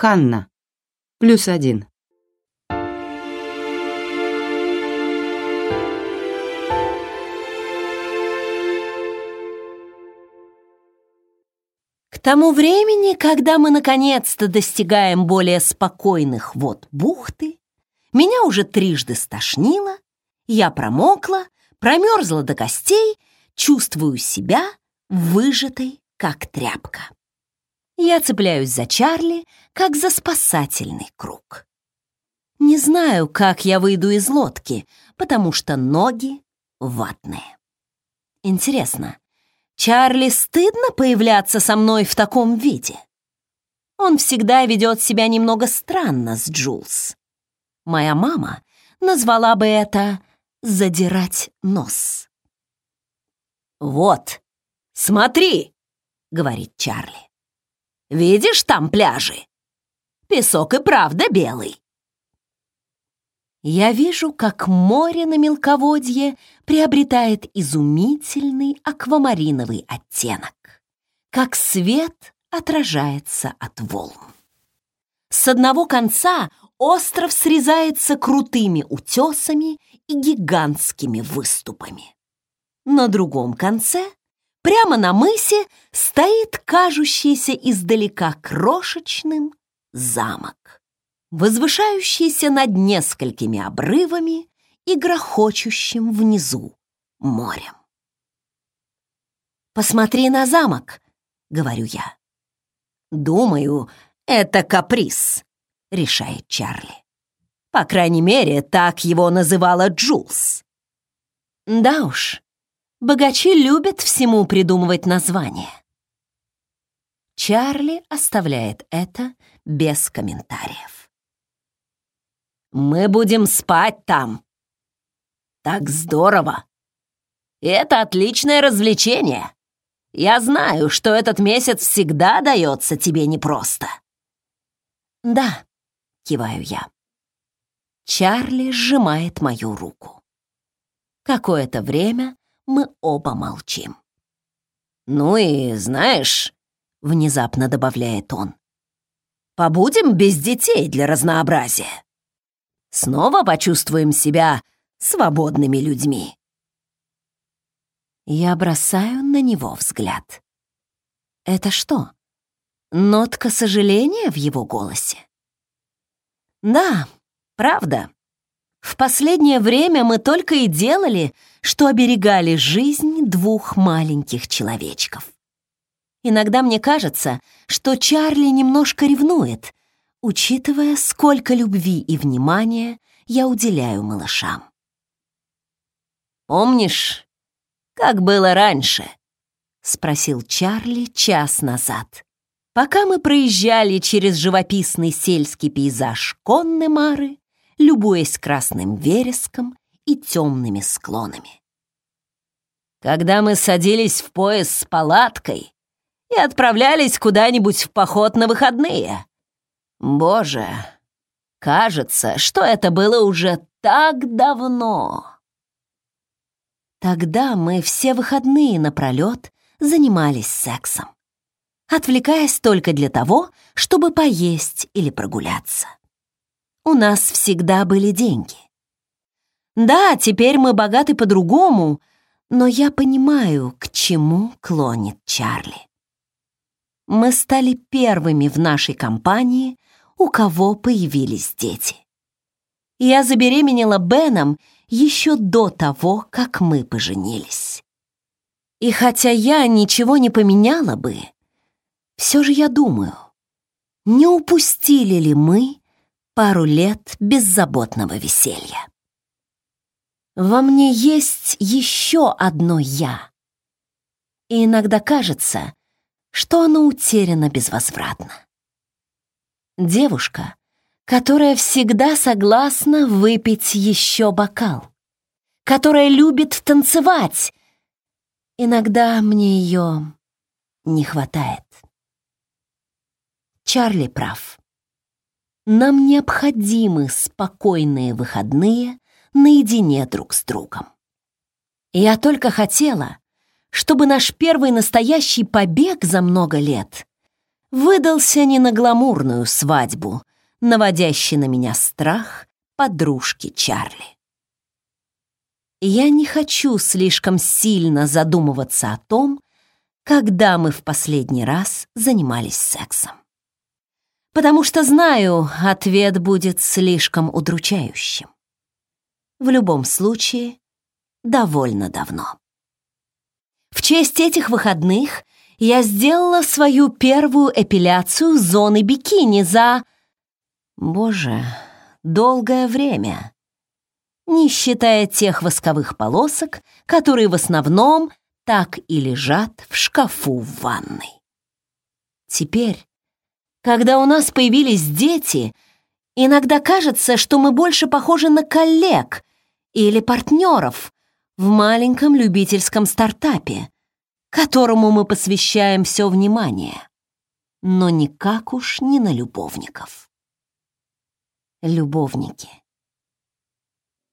Ханна. Плюс один. К тому времени, когда мы наконец-то достигаем более спокойных вод бухты, меня уже трижды стошнило, я промокла, промерзла до костей, чувствую себя выжатой, как тряпка. Я цепляюсь за Чарли, как за спасательный круг. Не знаю, как я выйду из лодки, потому что ноги ватные. Интересно, Чарли стыдно появляться со мной в таком виде? Он всегда ведет себя немного странно с Джулс. Моя мама назвала бы это «задирать нос». «Вот, смотри!» — говорит Чарли. «Видишь там пляжи? Песок и правда белый». Я вижу, как море на мелководье приобретает изумительный аквамариновый оттенок, как свет отражается от волн. С одного конца остров срезается крутыми утесами и гигантскими выступами. На другом конце, прямо на мысе, стоит кажущийся издалека крошечным замок, возвышающийся над несколькими обрывами и грохочущим внизу морем. «Посмотри на замок», — говорю я. «Думаю, это каприз», — решает Чарли. По крайней мере, так его называла Джулс. Да уж, Богачи любят всему придумывать название. Чарли оставляет это без комментариев. «Мы будем спать там. Так здорово! это отличное развлечение. Я знаю, что этот месяц всегда дается тебе непросто». «Да», — киваю я. Чарли сжимает мою руку. Какое-то время мы оба молчим. «Ну и знаешь», — внезапно добавляет он, «побудем без детей для разнообразия. Снова почувствуем себя свободными людьми». Я бросаю на него взгляд. Это что, нотка сожаления в его голосе? Да, правда. В последнее время мы только и делали, что оберегали жизнь двух маленьких человечков. Иногда мне кажется, что Чарли немножко ревнует, учитывая, сколько любви и внимания я уделяю малышам. «Помнишь, как было раньше?» — спросил Чарли час назад, пока мы проезжали через живописный сельский пейзаж Коннемары любуясь красным вереском и темными склонами. Когда мы садились в поезд с палаткой и отправлялись куда-нибудь в поход на выходные. Боже, кажется, что это было уже так давно. Тогда мы все выходные напролет занимались сексом, отвлекаясь только для того, чтобы поесть или прогуляться у нас всегда были деньги. Да, теперь мы богаты по-другому, но я понимаю, к чему клонит Чарли. Мы стали первыми в нашей компании, у кого появились дети. Я забеременела Беном еще до того, как мы поженились. И хотя я ничего не поменяла бы, все же я думаю, не упустили ли мы пару лет беззаботного веселья. Во мне есть еще одно «я». И иногда кажется, что оно утеряно безвозвратно. Девушка, которая всегда согласна выпить еще бокал, которая любит танцевать. Иногда мне ее не хватает. Чарли прав. Нам необходимы спокойные выходные наедине друг с другом. Я только хотела, чтобы наш первый настоящий побег за много лет выдался не на гламурную свадьбу, наводящий на меня страх подружки Чарли. Я не хочу слишком сильно задумываться о том, когда мы в последний раз занимались сексом. Потому что знаю, ответ будет слишком удручающим. В любом случае, довольно давно. В честь этих выходных я сделала свою первую эпиляцию зоны бикини за... Боже, долгое время не считая тех восковых полосок, которые в основном так и лежат в шкафу в ванной. Теперь, когда у нас появились дети, иногда кажется, что мы больше похожи на коллег или партнеров в маленьком любительском стартапе, которому мы посвящаем все внимание, но никак уж не на любовников. Любовники.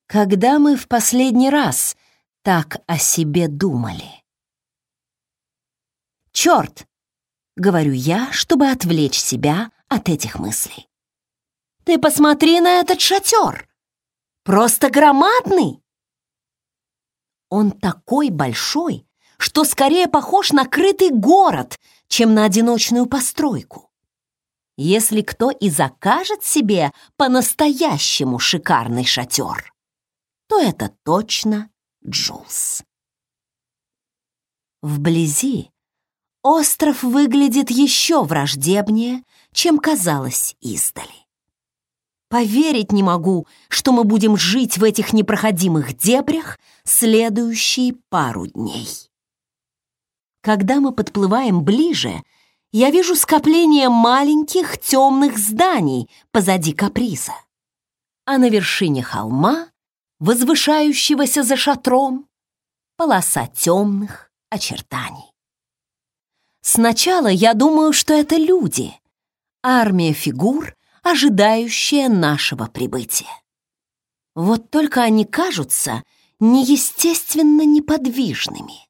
Когда мы в последний раз так о себе думали? Черт! Говорю я, чтобы отвлечь себя от этих мыслей. Ты посмотри на этот шатер! Просто громадный! Он такой большой, что скорее похож на крытый город, чем на одиночную постройку. Если кто и закажет себе по-настоящему шикарный шатер, то это точно Джулс. Вблизи остров выглядит еще враждебнее, чем казалось издали. Поверить не могу, что мы будем жить в этих непроходимых дебрях следующие пару дней. Когда мы подплываем ближе, я вижу скопление маленьких темных зданий позади каприза. А на вершине холма возвышающегося за шатром, полоса темных очертаний. Сначала я думаю, что это люди, армия фигур, ожидающая нашего прибытия. Вот только они кажутся неестественно неподвижными.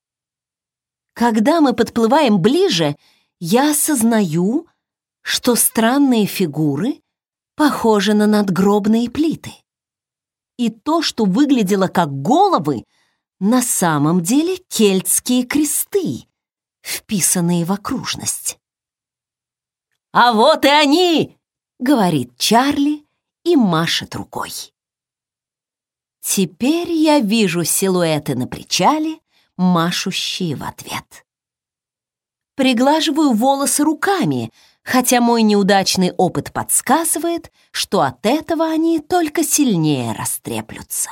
Когда мы подплываем ближе, я осознаю, что странные фигуры похожи на надгробные плиты и то, что выглядело как головы, на самом деле кельтские кресты, вписанные в окружность. «А вот и они!» — говорит Чарли и машет рукой. Теперь я вижу силуэты на причале, машущие в ответ. Приглаживаю волосы руками, хотя мой неудачный опыт подсказывает, что от этого они только сильнее растреплются.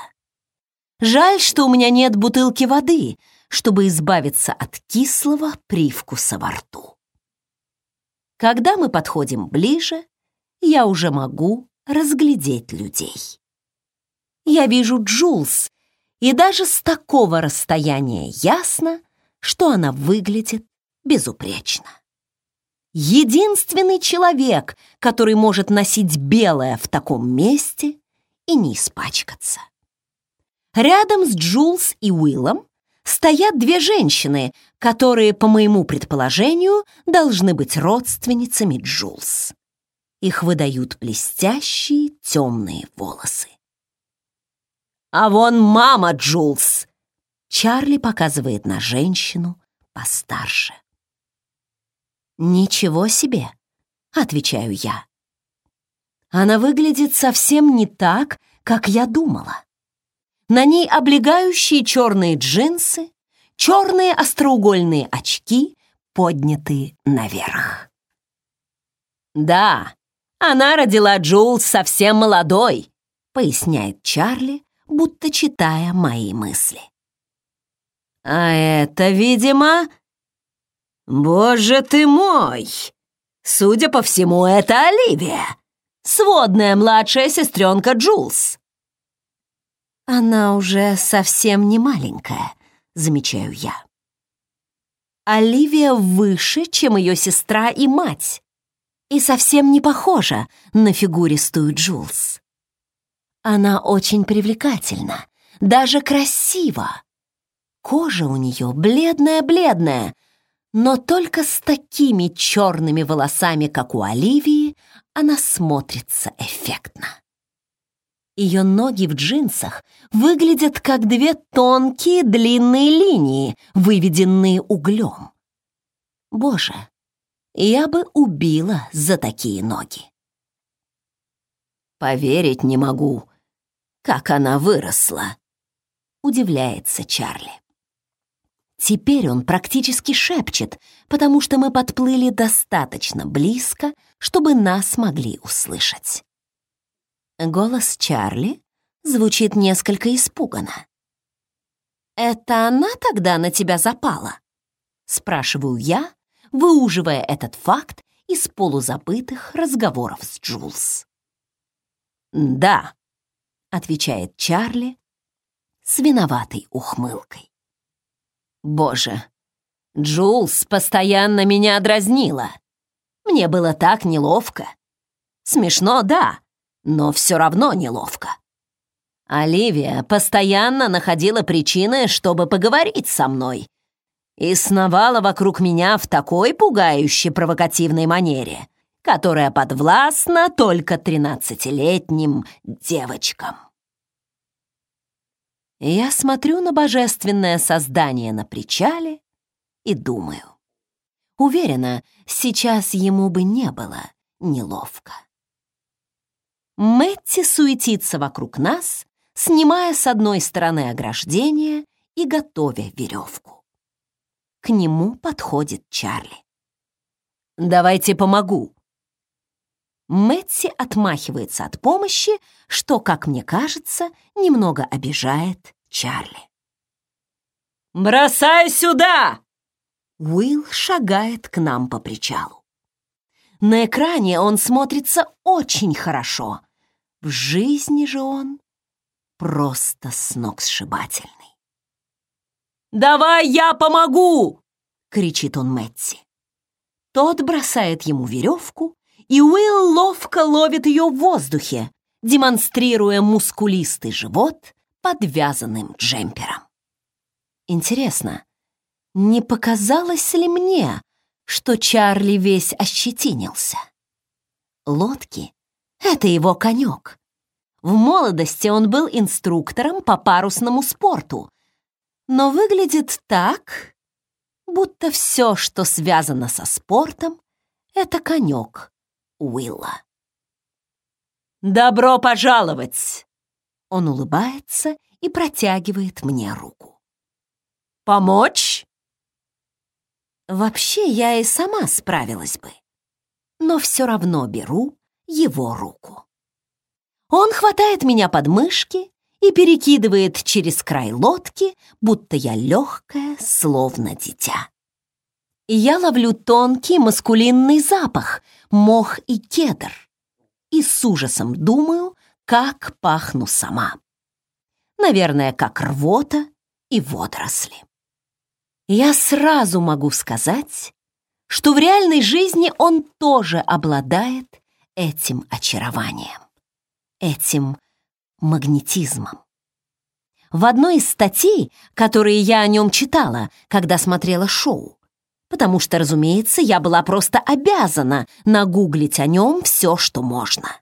Жаль, что у меня нет бутылки воды, чтобы избавиться от кислого привкуса во рту. Когда мы подходим ближе, я уже могу разглядеть людей. Я вижу Джулс, и даже с такого расстояния ясно, что она выглядит безупречно единственный человек, который может носить белое в таком месте и не испачкаться. Рядом с Джулс и Уиллом стоят две женщины, которые, по моему предположению, должны быть родственницами Джулс. Их выдают блестящие темные волосы. «А вон мама Джулс!» Чарли показывает на женщину постарше. «Ничего себе!» — отвечаю я. Она выглядит совсем не так, как я думала. На ней облегающие черные джинсы, черные остроугольные очки, поднятые наверх. «Да, она родила Джулс совсем молодой», — поясняет Чарли, будто читая мои мысли. «А это, видимо, «Боже ты мой! Судя по всему, это Оливия, сводная младшая сестренка Джулс». «Она уже совсем не маленькая», — замечаю я. Оливия выше, чем ее сестра и мать, и совсем не похожа на фигуристую Джулс. Она очень привлекательна, даже красива. Кожа у нее бледная-бледная, Но только с такими черными волосами, как у Оливии, она смотрится эффектно. Ее ноги в джинсах выглядят как две тонкие длинные линии, выведенные углем. Боже, я бы убила за такие ноги. Поверить не могу, как она выросла, удивляется Чарли. Теперь он практически шепчет, потому что мы подплыли достаточно близко, чтобы нас могли услышать. Голос Чарли звучит несколько испуганно. «Это она тогда на тебя запала?» Спрашиваю я, выуживая этот факт из полузабытых разговоров с Джулс. «Да», — отвечает Чарли с виноватой ухмылкой. «Боже, Джулс постоянно меня дразнила. Мне было так неловко. Смешно, да, но все равно неловко. Оливия постоянно находила причины, чтобы поговорить со мной, и сновала вокруг меня в такой пугающей провокативной манере, которая подвластна только тринадцатилетним девочкам. Я смотрю на божественное создание на причале и думаю. Уверена, сейчас ему бы не было неловко. Мэтти суетится вокруг нас, снимая с одной стороны ограждение и готовя веревку. К нему подходит Чарли. «Давайте помогу». Мэтти отмахивается от помощи, что, как мне кажется, немного обижает Чарли. «Бросай сюда!» Уилл шагает к нам по причалу. На экране он смотрится очень хорошо. В жизни же он просто сногсшибательный. «Давай я помогу!» — кричит он Мэтти. Тот бросает ему веревку, и Уилл ловко ловит ее в воздухе, демонстрируя мускулистый живот под вязаным джемпером. Интересно, не показалось ли мне, что Чарли весь ощетинился. Лодки — это его конек. В молодости он был инструктором по парусному спорту, но выглядит так, будто все, что связано со спортом, это конек Уилла. «Добро пожаловать!» Он улыбается и протягивает мне руку. «Помочь?» Вообще, я и сама справилась бы. Но все равно беру его руку. Он хватает меня под мышки и перекидывает через край лодки, будто я легкая, словно дитя. Я ловлю тонкий маскулинный запах, мох и кедр, и с ужасом думаю, как пахну сама. Наверное, как рвота и водоросли я сразу могу сказать, что в реальной жизни он тоже обладает этим очарованием, этим магнетизмом. В одной из статей, которые я о нем читала, когда смотрела шоу, потому что, разумеется, я была просто обязана нагуглить о нем все, что можно.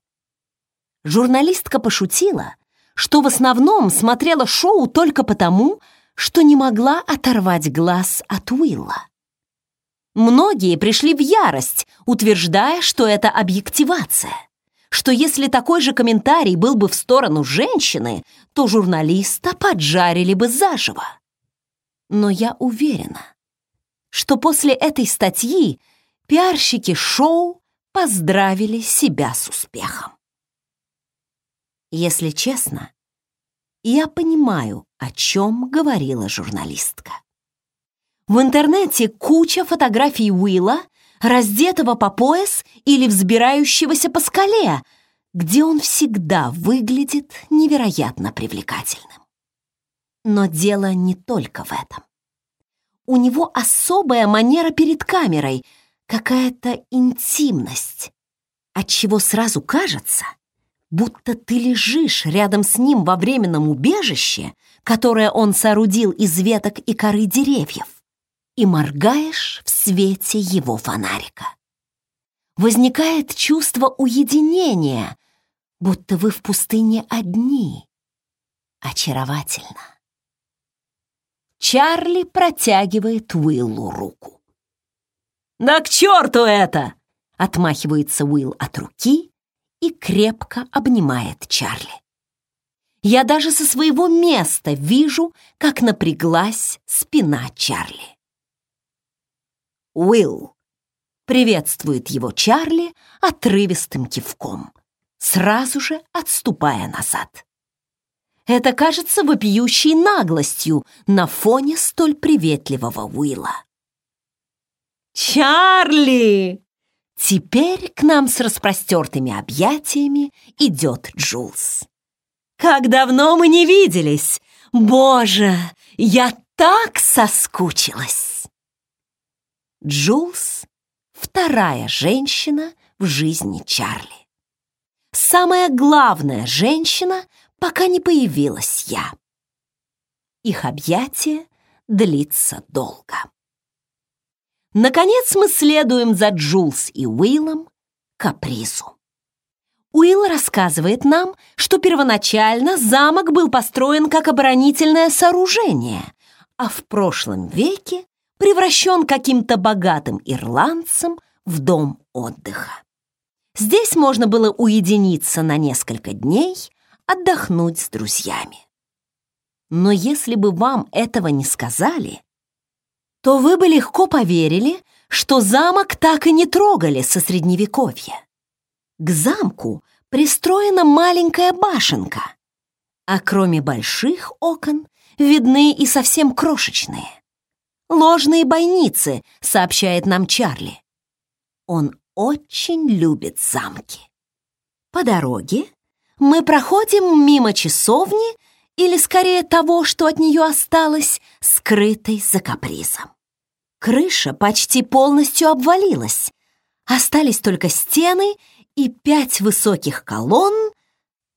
Журналистка пошутила, что в основном смотрела шоу только потому, что не могла оторвать глаз от Уилла. Многие пришли в ярость, утверждая, что это объективация, что если такой же комментарий был бы в сторону женщины, то журналиста поджарили бы заживо. Но я уверена, что после этой статьи пиарщики шоу поздравили себя с успехом. Если честно, я понимаю, о чем говорила журналистка. В интернете куча фотографий Уилла, раздетого по пояс или взбирающегося по скале, где он всегда выглядит невероятно привлекательным. Но дело не только в этом. У него особая манера перед камерой, какая-то интимность, отчего сразу кажется, будто ты лежишь рядом с ним во временном убежище, которое он соорудил из веток и коры деревьев. И моргаешь в свете его фонарика. Возникает чувство уединения, будто вы в пустыне одни. Очаровательно. Чарли протягивает Уиллу руку. «Да к черту это!» — отмахивается Уилл от руки и крепко обнимает Чарли. Я даже со своего места вижу, как напряглась спина Чарли. Уилл приветствует его Чарли отрывистым кивком, сразу же отступая назад. Это кажется вопиющей наглостью на фоне столь приветливого Уилла. «Чарли!» Теперь к нам с распростертыми объятиями идет Джулс. Как давно мы не виделись! Боже, я так соскучилась!» Джулс — вторая женщина в жизни Чарли. Самая главная женщина, пока не появилась я. Их объятие длится долго. Наконец мы следуем за Джулс и Уиллом к капризу. Уилл рассказывает нам, что первоначально замок был построен как оборонительное сооружение, а в прошлом веке превращен каким-то богатым ирландцем в дом отдыха. Здесь можно было уединиться на несколько дней, отдохнуть с друзьями. Но если бы вам этого не сказали, то вы бы легко поверили, что замок так и не трогали со Средневековья. К замку пристроена маленькая башенка, а кроме больших окон видны и совсем крошечные. Ложные бойницы, сообщает нам Чарли. Он очень любит замки. По дороге мы проходим мимо часовни или скорее того, что от нее осталось, скрытой за капризом. Крыша почти полностью обвалилась. Остались только стены и пять высоких колонн,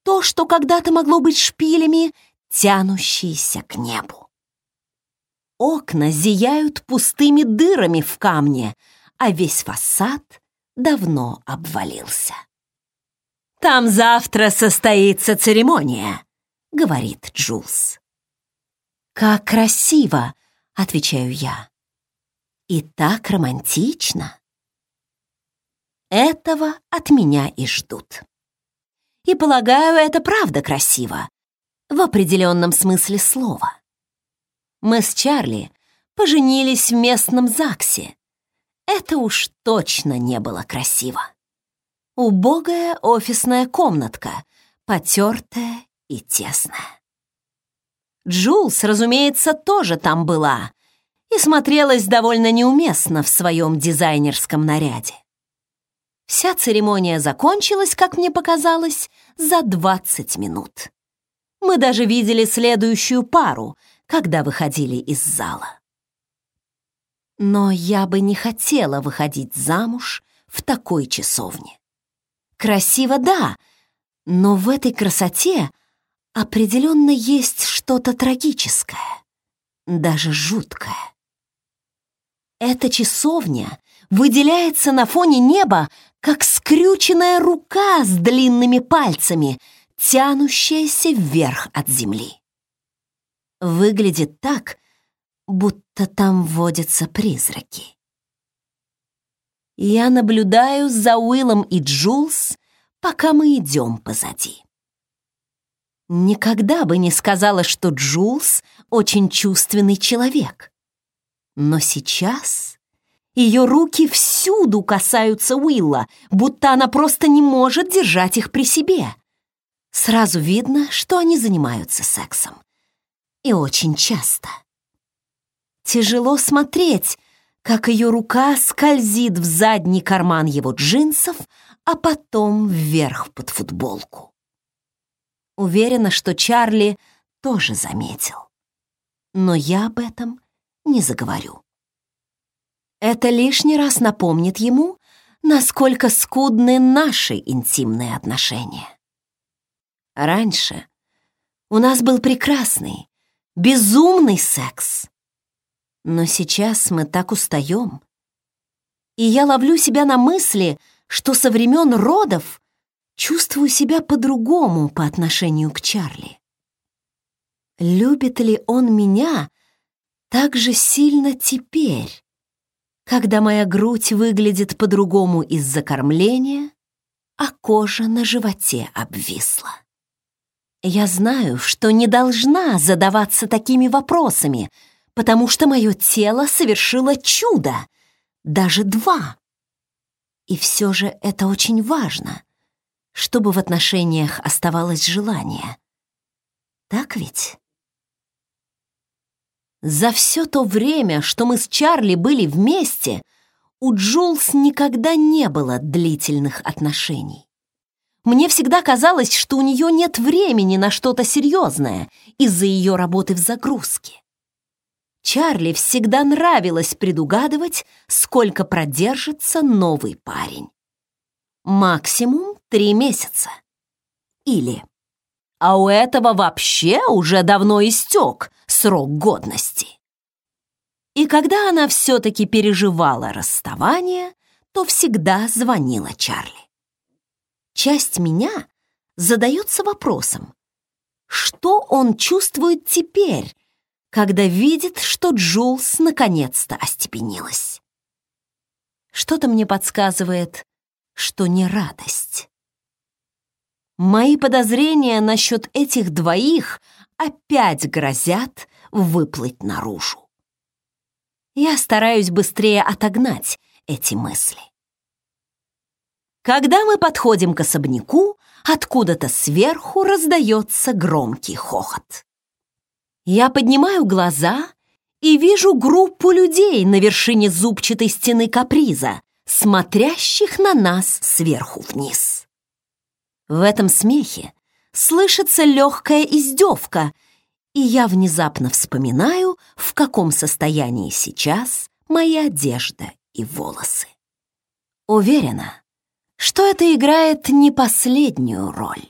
то, что когда-то могло быть шпилями, тянущиеся к небу. Окна зияют пустыми дырами в камне, а весь фасад давно обвалился. «Там завтра состоится церемония», — говорит Джулс. «Как красиво!» — отвечаю я. «И так романтично!» Этого от меня и ждут. И полагаю, это правда красиво, в определенном смысле слова. Мы с Чарли поженились в местном ЗАГСе. Это уж точно не было красиво. Убогая офисная комнатка, потертая и тесная. Джулс, разумеется, тоже там была и смотрелась довольно неуместно в своем дизайнерском наряде. Вся церемония закончилась, как мне показалось, за 20 минут. Мы даже видели следующую пару, когда выходили из зала. Но я бы не хотела выходить замуж в такой часовне. Красиво, да, но в этой красоте определенно есть что-то трагическое, даже жуткое. Эта часовня выделяется на фоне неба, как скрюченная рука с длинными пальцами, тянущаяся вверх от земли. Выглядит так, будто там водятся призраки. Я наблюдаю за Уиллом и Джулс, пока мы идем позади. Никогда бы не сказала, что Джулс очень чувственный человек. Но сейчас ее руки всюду касаются Уилла, будто она просто не может держать их при себе. Сразу видно, что они занимаются сексом. И очень часто. Тяжело смотреть, как ее рука скользит в задний карман его джинсов, а потом вверх под футболку. Уверена, что Чарли тоже заметил. Но я об этом не заговорю. Это лишний раз напомнит ему, насколько скудны наши интимные отношения. Раньше у нас был прекрасный, безумный секс. Но сейчас мы так устаем. И я ловлю себя на мысли, что со времен родов чувствую себя по-другому по отношению к Чарли. Любит ли он меня так же сильно теперь, когда моя грудь выглядит по-другому из-за кормления, а кожа на животе обвисла? Я знаю, что не должна задаваться такими вопросами, потому что мое тело совершило чудо, даже два. И все же это очень важно, чтобы в отношениях оставалось желание. Так ведь? За все то время, что мы с Чарли были вместе, у Джулс никогда не было длительных отношений. Мне всегда казалось, что у нее нет времени на что-то серьезное из-за ее работы в загрузке. Чарли всегда нравилось предугадывать, сколько продержится новый парень. Максимум три месяца. Или «А у этого вообще уже давно истек срок годности». И когда она все-таки переживала расставание, то всегда звонила Чарли часть меня задается вопросом, что он чувствует теперь, когда видит, что Джулс наконец-то остепенилась. Что-то мне подсказывает, что не радость. Мои подозрения насчет этих двоих опять грозят выплыть наружу. Я стараюсь быстрее отогнать эти мысли. Когда мы подходим к особняку, откуда-то сверху раздается громкий хохот. Я поднимаю глаза и вижу группу людей на вершине зубчатой стены каприза, смотрящих на нас сверху вниз. В этом смехе слышится легкая издевка, и я внезапно вспоминаю, в каком состоянии сейчас моя одежда и волосы. Уверена, что это играет не последнюю роль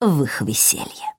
в их веселье.